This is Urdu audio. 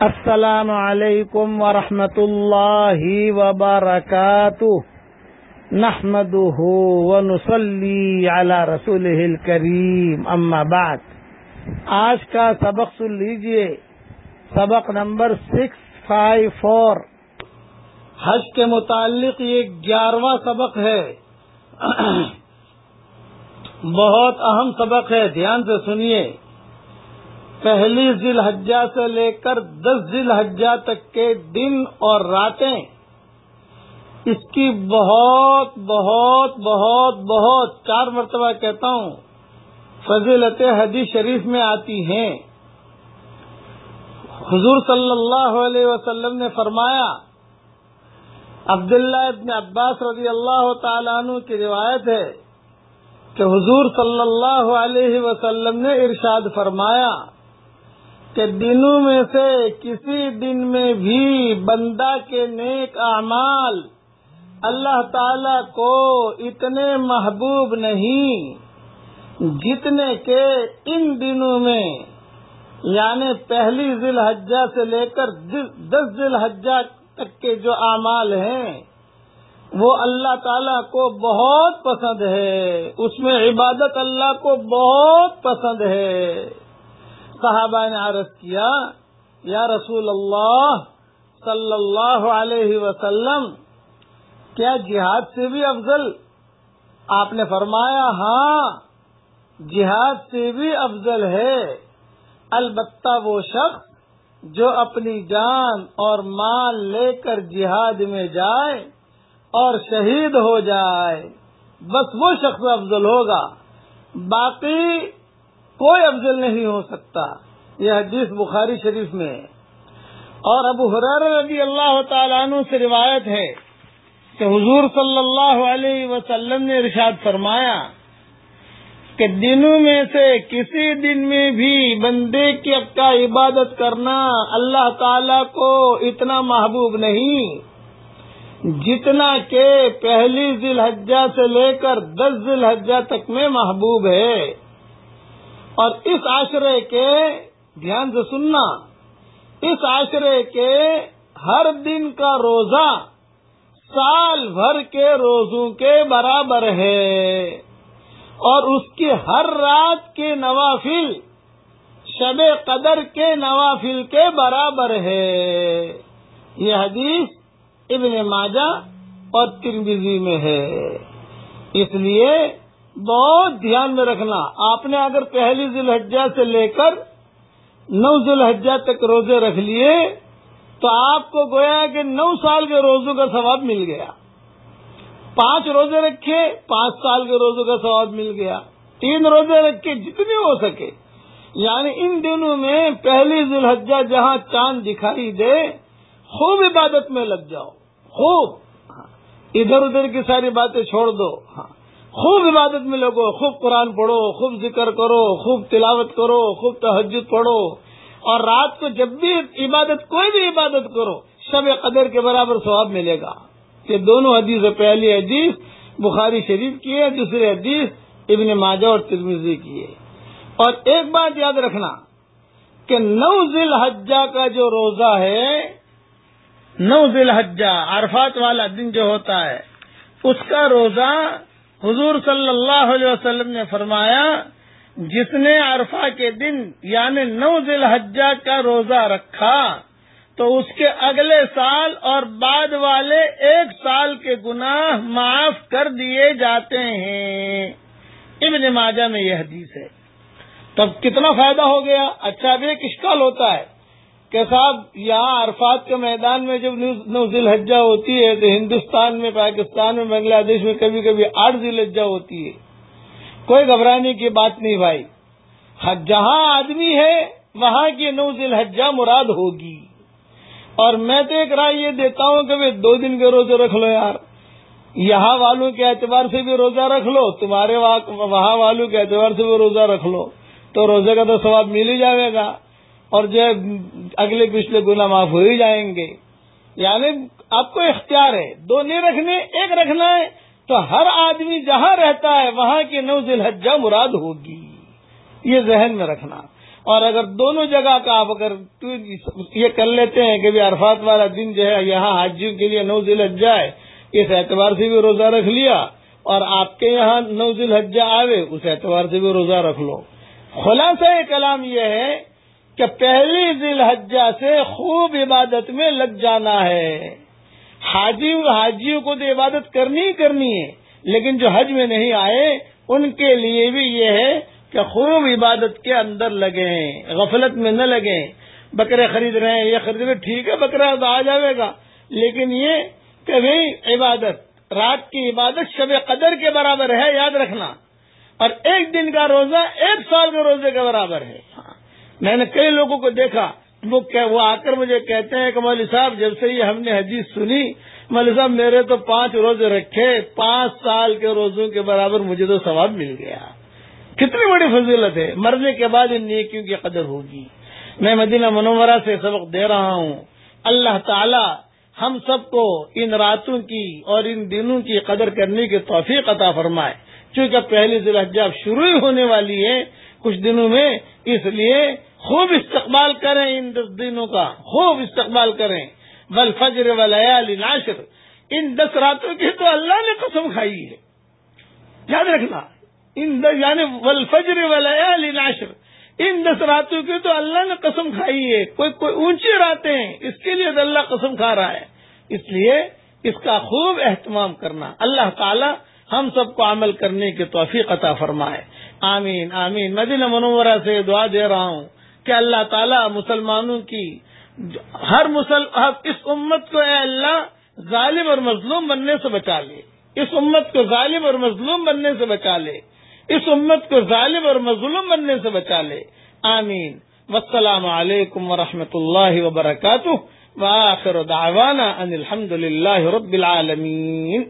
السلام علیکم ورحمۃ اللہ وبرکاتہ۔ نحمده ونصلي على رسوله الكريم اما بعد۔ آج کا سبق سن لیجیے۔ سبق نمبر سکس فائیو فور۔ حج کے متعلق یہ گیارہواں سبق ہے۔ بہت اہم سبق ہے، دھیان سے سنیے۔ پہلی ذی الحجہ سے لے کر دس ذی الحجہ تک کے دن اور راتیں، اس کی بہت بہت بہت بہت چار مرتبہ کہتا ہوں، فضیلت حدیث شریف میں آتی ہیں۔ حضور صلی اللہ علیہ وسلم نے فرمایا، عبداللہ ابن عباس رضی اللہ تعالیٰ عنہ کی روایت ہے کہ حضور صلی اللہ علیہ وسلم نے ارشاد فرمایا کہ دنوں میں سے کسی دن میں بھی بندہ کے نیک اعمال اللہ تعالی کو اتنے محبوب نہیں جتنے کے ان دنوں میں یعنی پہلی ذی الحجہ سے لے کر دس ذی الحجہ تک کے جو اعمال ہیں، وہ اللہ تعالی کو بہت پسند ہے۔ اس میں عبادت اللہ کو بہت پسند ہے۔ صحابہ نے عرض کیا، یا رسول اللہ صلی اللہ علیہ وسلم، کیا جہاد سے بھی افضل؟ آپ نے فرمایا ہاں جہاد سے بھی افضل ہے۔ البتہ وہ شخص جو اپنی جان اور مال لے کر جہاد میں جائے اور شہید ہو جائے، بس وہ شخص افضل ہوگا۔ باقی کوئی افضل نہیں ہو سکتا۔ یہ حدیث بخاری شریف میں اور ابو حرار رضی اللہ تعالیٰ عنہ سے روایت ہے کہ حضور صلی اللہ علیہ وسلم نے ارشاد فرمایا کہ دنوں میں سے کسی دن میں بھی بندے کی کا عبادت کرنا اللہ تعالی کو اتنا محبوب نہیں جتنا کہ پہلی ذی الحجہ سے لے کر دس ذی الحجہ تک میں محبوب ہے۔ اور اس عاشرے کے دھیان سے سننا، اس عاشرے کے ہر دن کا روزہ سال بھر کے روزوں کے برابر ہے۔ اور اس کی ہر رات کے نوافل شب قدر کے نوافل کے برابر ہے۔ یہ حدیث ابن ماجہ اور تربیزی میں ہے۔ اس لیے بہت دھیان میں رکھنا۔ آپ نے اگر پہلی ذی الحجہ سے لے کر نو ذی الحجہ تک روزے رکھ لیے، تو آپ کو گویا کہ نو سال کے روزوں کا ثواب مل گیا۔ پانچ روزے رکھے، پانچ سال کے روزوں کا ثواب مل گیا۔ تین روزے رکھے جتنے ہو سکے۔ یعنی ان دنوں میں پہلی ذی الحجہ جہاں چاند دکھائی دے، خوب عبادت میں لگ جاؤ۔ خوب۔ ہاں۔ ادھر ادھر کی ساری باتیں چھوڑ دو۔ ہاں۔ خوب عبادت میں لگو، خوب قرآن پڑھو، خوب ذکر کرو، خوب تلاوت کرو، خوب تحجد پڑھو۔ اور رات کو جب بھی عبادت، کوئی بھی عبادت کرو، شب قدر کے برابر ثواب ملے گا۔ یہ دونوں حدیث پہلی حدیث بخاری شریف کی ہے، دوسری حدیث ابن ماجہ اور ترمیزی کی ہے۔ اور ایک بات یاد رکھنا کہ نو ذی الحجہ کا جو روزہ ہے، نو ذی الحجہ عرفات والا دن جو ہوتا ہے، اس کا روزہ حضور صلی اللہ علیہ وسلم نے فرمایا، جس نے عرفہ کے دن یعنی نو ذی الحجہ کا روزہ رکھا، تو اس کے اگلے سال اور بعد والے ایک سال کے گناہ معاف کر دیے جاتے ہیں۔ ابن ماجہ میں یہ حدیث ہے۔ تب کتنا فائدہ ہو گیا؟ اچھا اب ایک اشکال ہوتا ہے؟ کہ صاحب، یہاں عرفات کے میدان میں جب نو ذی الحجہ ہوتی ہے تو ہندوستان میں، پاکستان میں، بنگلہ دیش میں کبھی کبھی آٹھ ذی الحجہ ہوتی ہے۔ کوئی گھبرانے کی بات نہیں بھائی۔ جہاں آدمی ہے، وہاں کی نو ذی الحجہ مراد ہوگی۔ اور میں تو ایک رائے یہ دیتا ہوں کہ دو دن کے روزے رکھ لو یار۔ یہاں والوں کے اعتبار سے بھی روزہ رکھ لو، تمہارے وہاں والوں کے اعتبار سے بھی روزہ رکھ لو۔ تو روزے کا تو سواب مل ہی جائے گا۔ اور جو اگلے پچھلے گنا معاف ہو ہی جائیں گے۔ یعنی آپ کو اختیار ہے، دو نہیں رکھنے، ایک رکھنا ہے، تو ہر آدمی جہاں رہتا ہے، وہاں کی نو ذی الحجہ مراد ہوگی۔ یہ ذہن میں رکھنا۔ اور اگر دونوں جگہ کا آپ اگر یہ کر لیتے ہیں کہ عرفات والا دن جو ہے، یہاں حاجیوں کے لیے نو ذیل حجا ہے، اس اعتبار سے بھی روزہ رکھ لیا۔ اور آپ کے یہاں نو ذیل حجا آوے، اس اعتبار سے بھی روزہ رکھ لو۔ خلاصہ کلام یہ ہے کہ پہلی ذیل حجا سے خوب عبادت میں لگ جانا ہے۔ حاجی حاجیوں کو تو عبادت کرنی ہی کرنی ہے، لیکن جو حج میں نہیں آئے، ان کے لیے بھی یہ ہے کہ خوب عبادت کے اندر لگے غفلت میں نہ لگے بکرے خرید رہے ہیں، یہ خرید رہے ٹھیک ہے، بکرا تو آ جائے گا۔ لیکن یہ کبھی عبادت، رات کی عبادت شب قدر کے برابر ہے، یاد رکھنا۔ اور ایک دن کا روزہ ایک سال کے روزے کے برابر ہے۔ میں نے کئی لوگوں کو دیکھا، وہ وہ آ کر مجھے کہتے ہیں کہ مولوی صاحب، جب سے یہ ہم نے حدیث سنی، مولوی صاحب میرے تو پانچ روزے رکھے، پانچ سال کے روزوں کے برابر مجھے تو ثواب مل گیا۔ کتنی بڑی فضیلت ہے۔ مرنے کے بعد ان نیکیوں کی قدر ہوگی۔ میں مدینہ منورہ سے سبق دے رہا ہوں۔ اللہ تعالی ہم سب کو ان راتوں کی اور ان دنوں کی قدر کرنے کی توفیق عطا فرمائے۔ چونکہ پہلی ضلع جب شروع ہی ہونے والی ہے، کچھ دنوں میں اس لیے خوب استقبال کریں ان دس دنوں کا، خوب استقبال کریں۔ بل فجر ولیال ناشر ان دس راتوں کی تو اللہ نے قسم کھائی ہے۔ یاد رکھنا، ان یعنی ولفجر ولیال ناشر ان دس راتوں کی تو اللہ نے قسم کھائی ہے۔ کوئی کوئی اونچی راتیں ہیں، اس کے لیے اللہ قسم کھا رہا ہے۔ اس لیے اس کا خوب اہتمام کرنا۔ اللہ تعالی ہم سب کو عمل کرنے کی توفیق عطا فرمائے۔ آمین آمین۔ مدینہ منورہ سے دعا دے رہا ہوں۔ کہ اللہ تعالی مسلمانوں کی ہر مسل اس امت کو اے اللہ ظالم اور مظلوم بننے سے بچا لے۔ اس امت کو ظالم اور مظلوم بننے سے بچا لے۔ اس امت کو ظالم اور مظلوم بننے سے بچا لے۔ آمین۔ والسلام علیکم ورحمۃ اللہ وبرکاتہ۔ وآخر دعوانا ان الحمد للہ رب العالمین۔